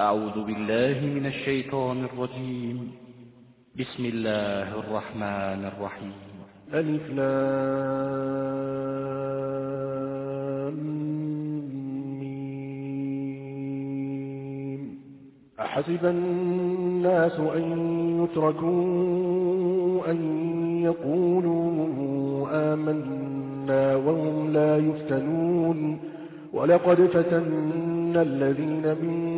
أعوذ بالله من الشيطان الرجيم. بسم الله الرحمن الرحيم. ألف لام أحسب الناس أن يتركوا أن يقولوا آمنا وهم لا يفتنون. ولقد فتنا الذين من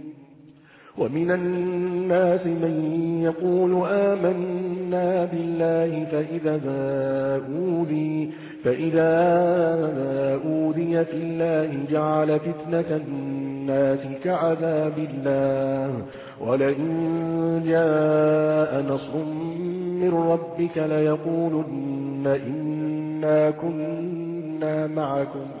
ومن الناس من يقول آمنا بالله فإذا أوذي, فإذا أوذي في الله جعل فتنة الناس كعذاب الله. ولئن جاء نصر من ربك ليقولن إنا كنا معكم.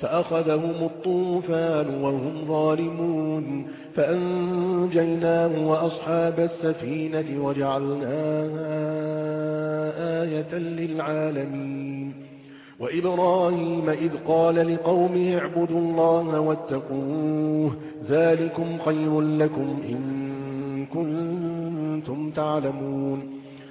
فأخذهم الطوفان وهم ظالمون فأنجيناه وأصحاب السفينة وجعلناها آية للعالمين وإبراهيم إذ قال لقومه اعبدوا الله واتقوه ذلكم خير لكم إن كنتم تعلمون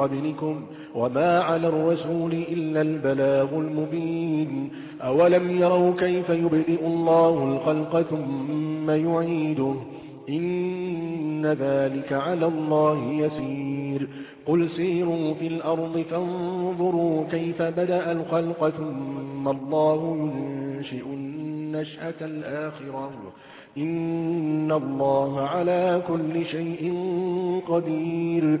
قبلكم وما على الرسول إلا البلاغ المبين. أولم يروا كيف يبدئ الله الخلق ثم يعيده؟ إن ذلك على الله يسير. قل سيروا في الأرض فانظروا كيف بدأ الخلق ثم الله ينشئ النشأة الآخرة. إن الله على كل شيء قدير.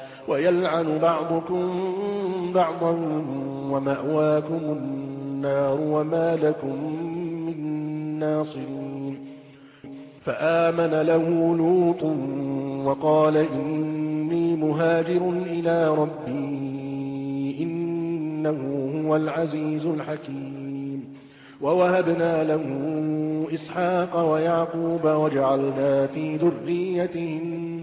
ويلعن بعضكم بعضا ومأواكم النار وما لكم من ناصرين. فآمن له لوط وقال إني مهاجر إلى ربي إنه هو العزيز الحكيم. ووهبنا له إسحاق ويعقوب وجعلنا في ذريته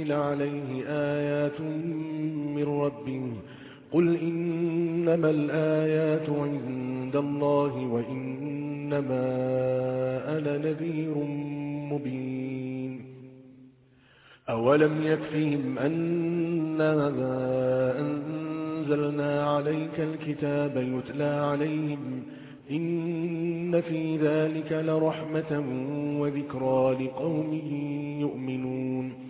أنزل عليه آيات من ربه قل إنما الآيات عند الله وإنما أنا نذير مبين أولم يكفهم أنا أنزلنا عليك الكتاب يتلى عليهم إن في ذلك لرحمة وذكرى لقوم يؤمنون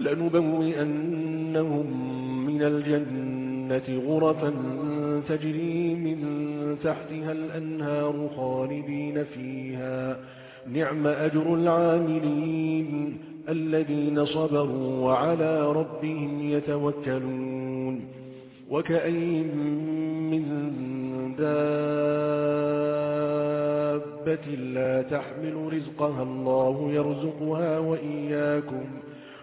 لنبوئنهم من الجنة غرفا تجري من تحتها الأنهار خالدين فيها. نعم أجر العاملين الذين صبروا وعلى ربهم يتوكلون. وكأين من دابة لا تحمل رزقها الله يرزقها وإياكم.